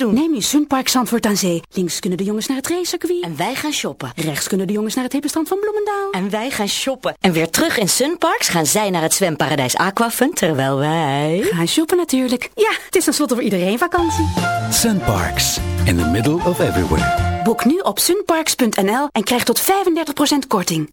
doen. Neem je Sunpark Zandvoort aan Zee. Links kunnen de jongens naar het racecircuit. En wij gaan shoppen. Rechts kunnen de jongens naar het hippenstrand van Bloemendaal. En wij gaan shoppen. En weer terug in Sunparks gaan zij naar het zwemparadijs Aquafun, terwijl wij... Gaan shoppen natuurlijk. Ja, het is tenslotte voor iedereen vakantie. Sunparks, in the middle of everywhere. Boek nu op sunparks.nl en krijg tot 35% korting.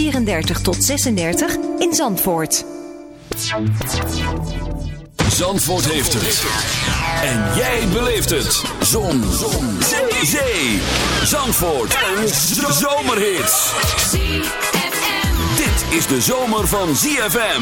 34 tot 36 in Zandvoort. Zandvoort heeft het. En jij beleeft het. Zon. Zon. Zee. Zee. Zandvoort. Een zomerhit. Dit is de zomer van ZFM.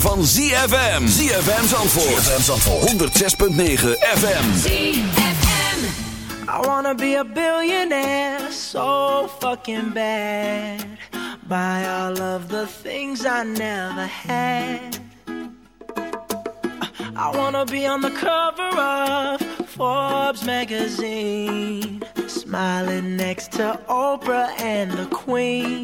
van ZFM. ZFM Zandvoort. ZFM Zandvoort. 106.9 FM. ZFM. I wanna be a billionaire so fucking bad. Buy all of the things I never had. I wanna be on the cover of Forbes magazine. Smiling next to Oprah and the Queen.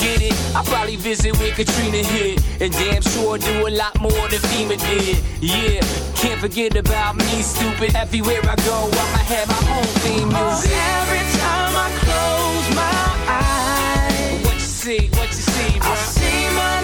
Get it? I probably visit where Katrina hit, and damn sure do a lot more than FEMA did. Yeah, can't forget about me, stupid. Everywhere I go, I'ma have my own theme oh, music. Oh, every time I close my eyes, what you see, what you see, bro? I see my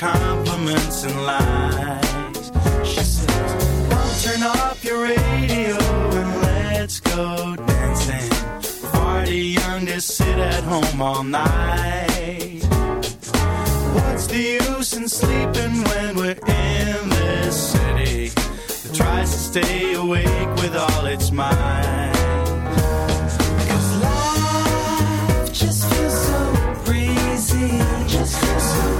Compliments and lies. She says, Come turn off your radio and let's go dancing. Too young to sit at home all night. What's the use in sleeping when we're in this city that tries to stay awake with all its might? life just feels so breezy, just so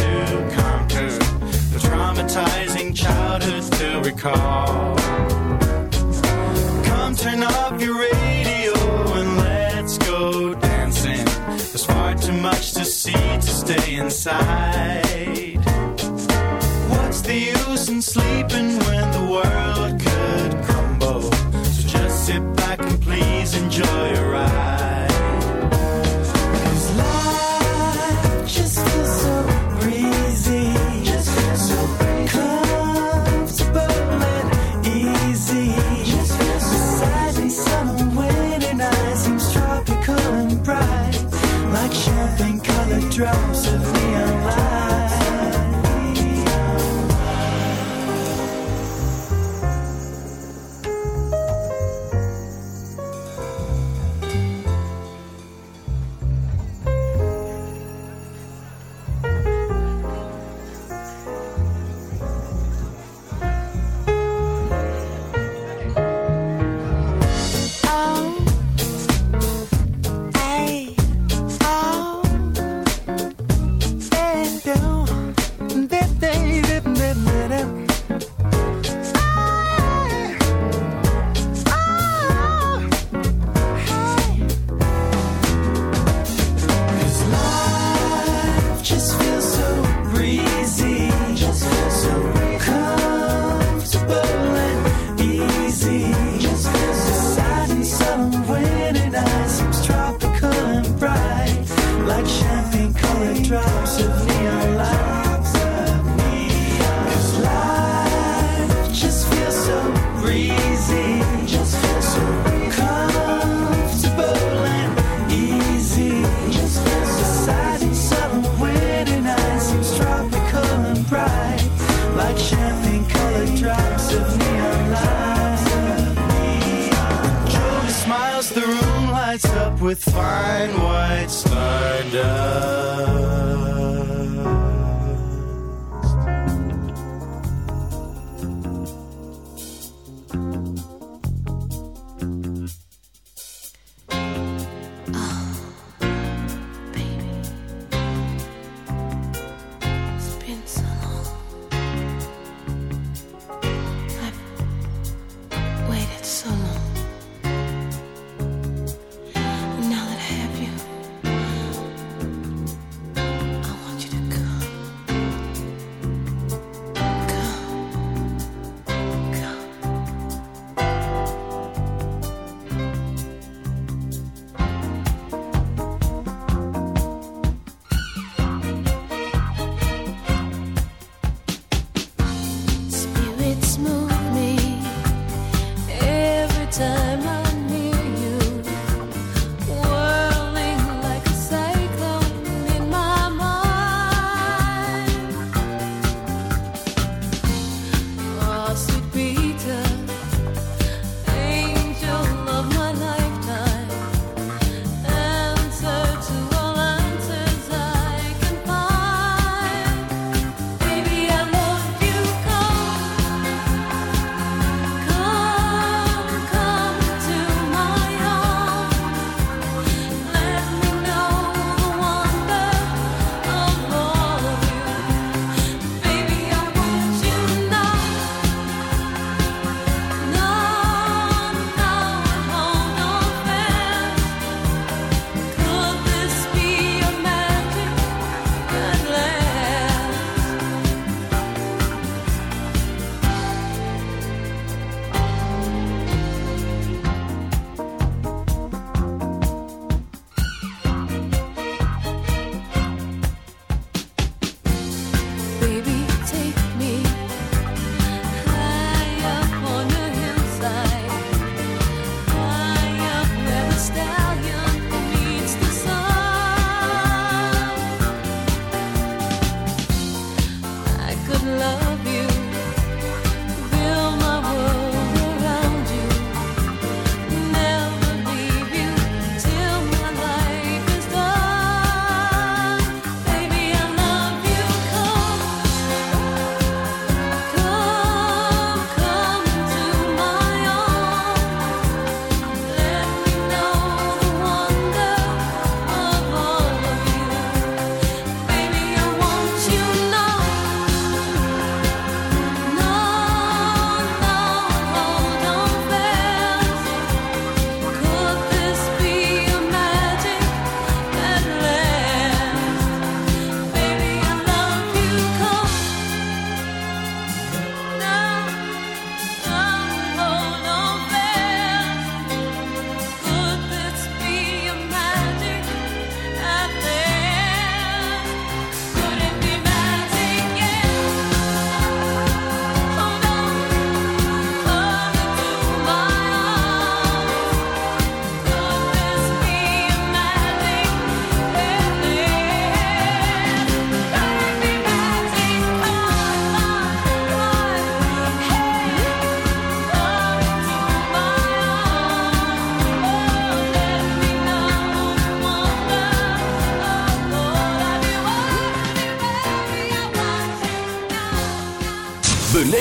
childhoods to recall. Come turn off your radio and let's go dancing. There's far too much to see to stay inside. What's the use in sleeping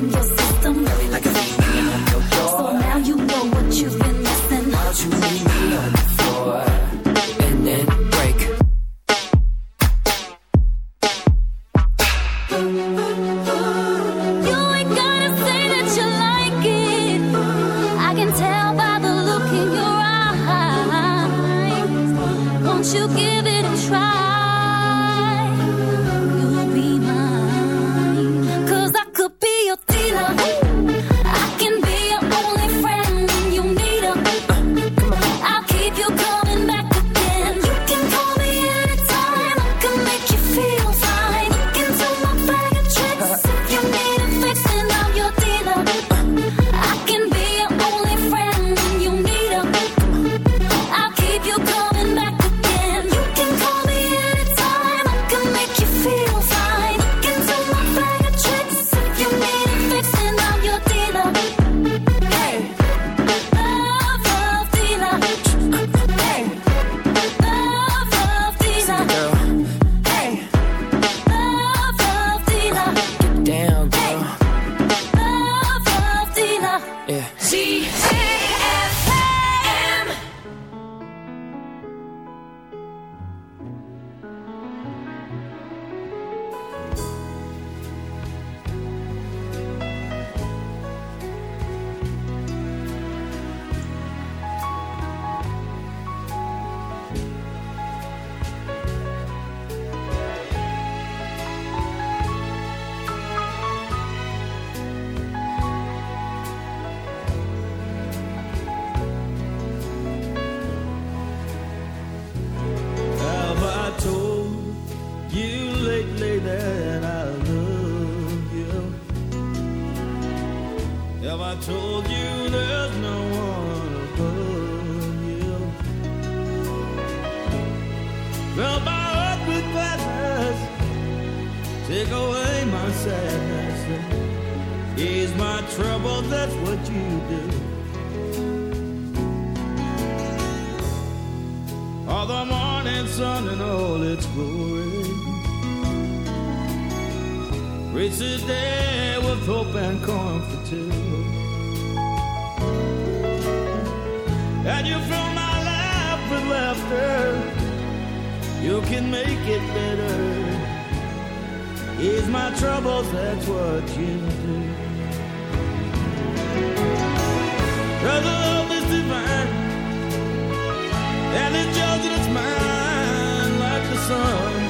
Just. I told you there's no one above you. Fill my heart with gladness, take away my sadness, ease my trouble. That's what you do. All the morning sun and all its glory. Race a day with hope and comfort too. you fill my life with laughter. You can make it better. Ease my troubles, that's what you do. Brother, love is divine. And it's yours and it's mine like the sun.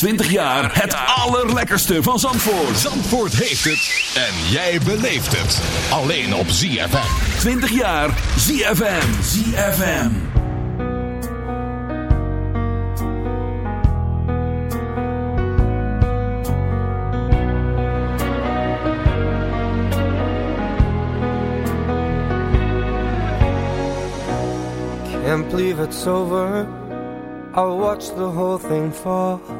20 jaar het allerlekkerste van Zandvoort. Zandvoort heeft het. En jij beleeft het. Alleen op ZFM. 20 jaar ZFM. ZFM. Can't believe it's over. I watched the whole thing fall.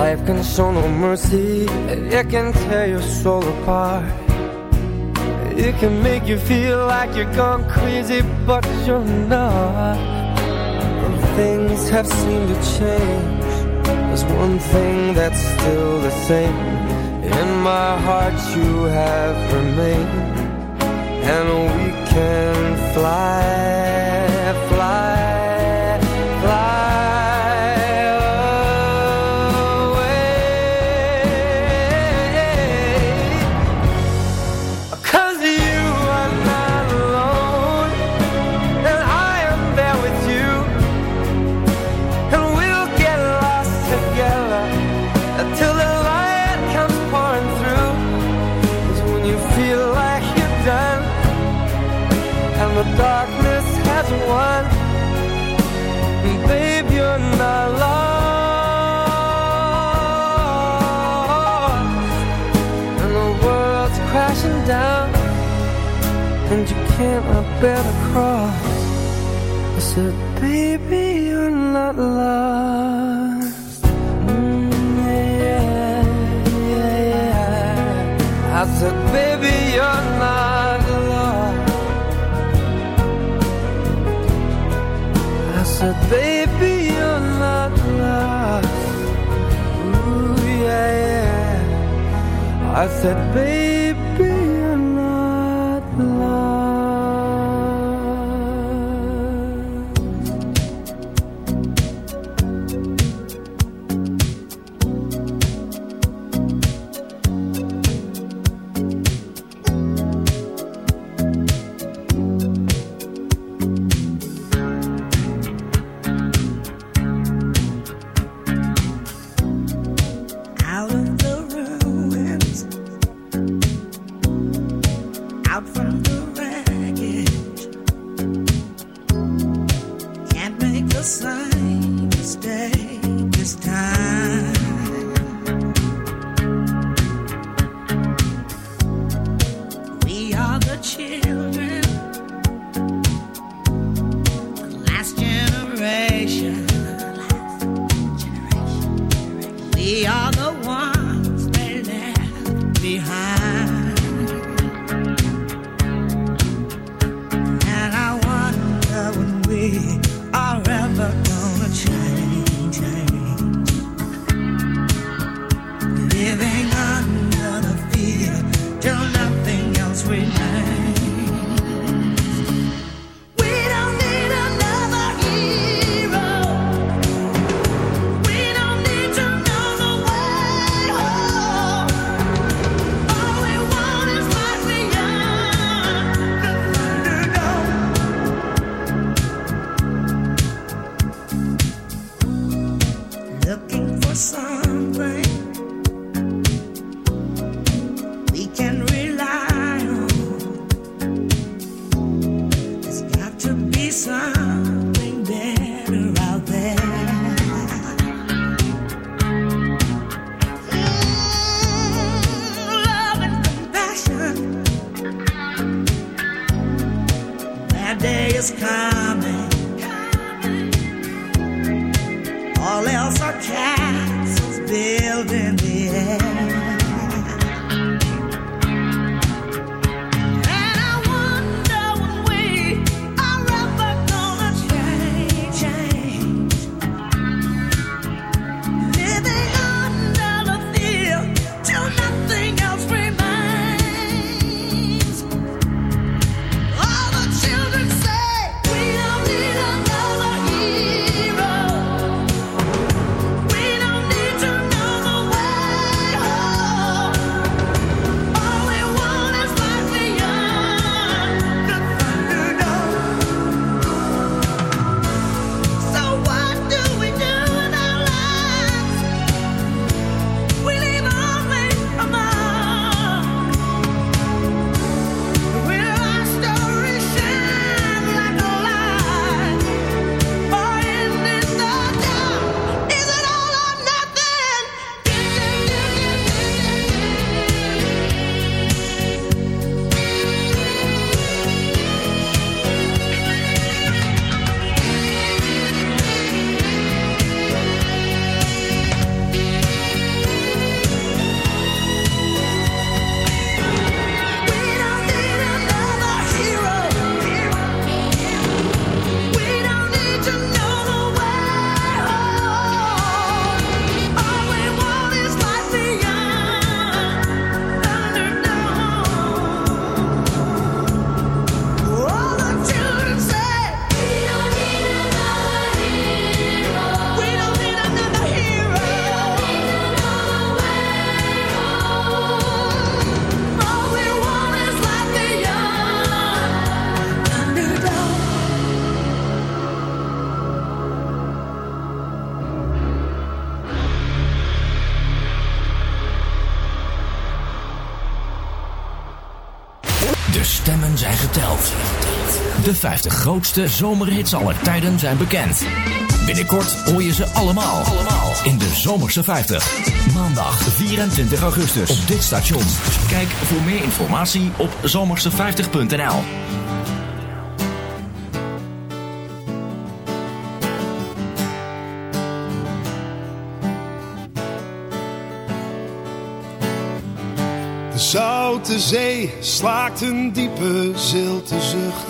Life can show no mercy, it can tear your soul apart. It can make you feel like you're gone crazy, but you're not. And things have seemed to change. There's one thing that's still the same. In my heart, you have remained, and we can fly, fly, and you can't bear the cross. I said, baby, you're not lost. Mm, yeah, yeah, yeah. I said, baby, you're not lost. I said, baby, you're not lost. Ooh, yeah, yeah. I said, baby, 50 grootste zomerhits aller tijden zijn bekend. Binnenkort hoor je ze allemaal. Allemaal in de Zomerse 50. Maandag 24 augustus op dit station. Kijk voor meer informatie op zomerse50.nl. De zoute zee slaakt een diepe zilte zucht.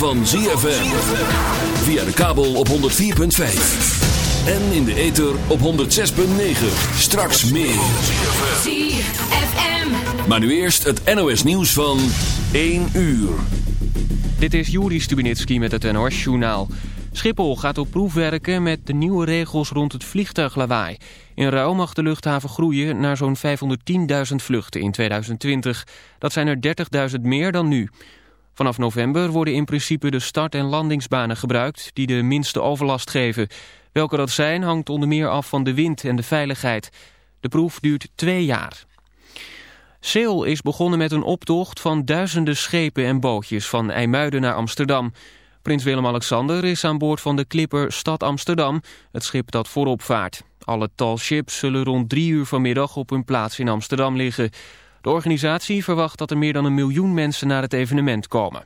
Van ZFM. Via de kabel op 104.5. En in de ether op 106.9. Straks meer. ZFM. Maar nu eerst het NOS nieuws van 1 uur. Dit is Juri Stubinitski met het NOS-journaal. Schiphol gaat op proef werken met de nieuwe regels rond het vliegtuiglawaai. In ruil mag de luchthaven groeien naar zo'n 510.000 vluchten in 2020. Dat zijn er 30.000 meer dan nu. Vanaf november worden in principe de start- en landingsbanen gebruikt... die de minste overlast geven. Welke dat zijn hangt onder meer af van de wind en de veiligheid. De proef duurt twee jaar. Seel is begonnen met een optocht van duizenden schepen en bootjes van IJmuiden naar Amsterdam. Prins Willem-Alexander is aan boord van de clipper Stad Amsterdam, het schip dat voorop vaart. Alle tall ships zullen rond drie uur vanmiddag op hun plaats in Amsterdam liggen. De organisatie verwacht dat er meer dan een miljoen mensen naar het evenement komen.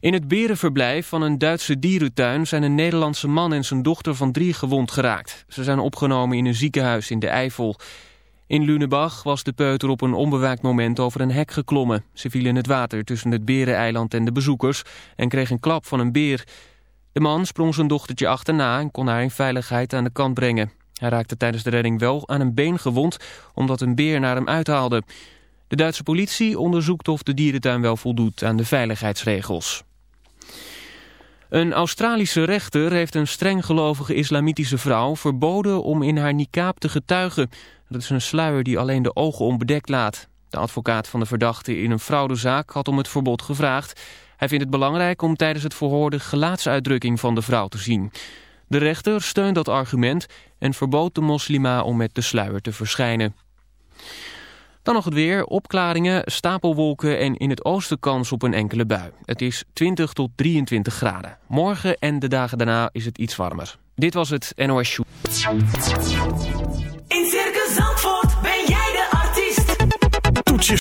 In het berenverblijf van een Duitse dierentuin zijn een Nederlandse man en zijn dochter van drie gewond geraakt. Ze zijn opgenomen in een ziekenhuis in de Eifel. In Lunebach was de peuter op een onbewaakt moment over een hek geklommen. Ze viel in het water tussen het bereneiland en de bezoekers en kreeg een klap van een beer. De man sprong zijn dochtertje achterna en kon haar in veiligheid aan de kant brengen. Hij raakte tijdens de redding wel aan een been gewond omdat een beer naar hem uithaalde. De Duitse politie onderzoekt of de dierentuin wel voldoet aan de veiligheidsregels. Een Australische rechter heeft een strenggelovige islamitische vrouw verboden om in haar niqab te getuigen. Dat is een sluier die alleen de ogen onbedekt laat. De advocaat van de verdachte in een fraudezaak had om het verbod gevraagd. Hij vindt het belangrijk om tijdens het verhoor de gelaatsuitdrukking van de vrouw te zien. De rechter steunt dat argument en verbood de moslima om met de sluier te verschijnen. Dan nog het weer, opklaringen, stapelwolken en in het oosten kans op een enkele bui. Het is 20 tot 23 graden. Morgen en de dagen daarna is het iets warmer. Dit was het NOS. In Circus Zandvoort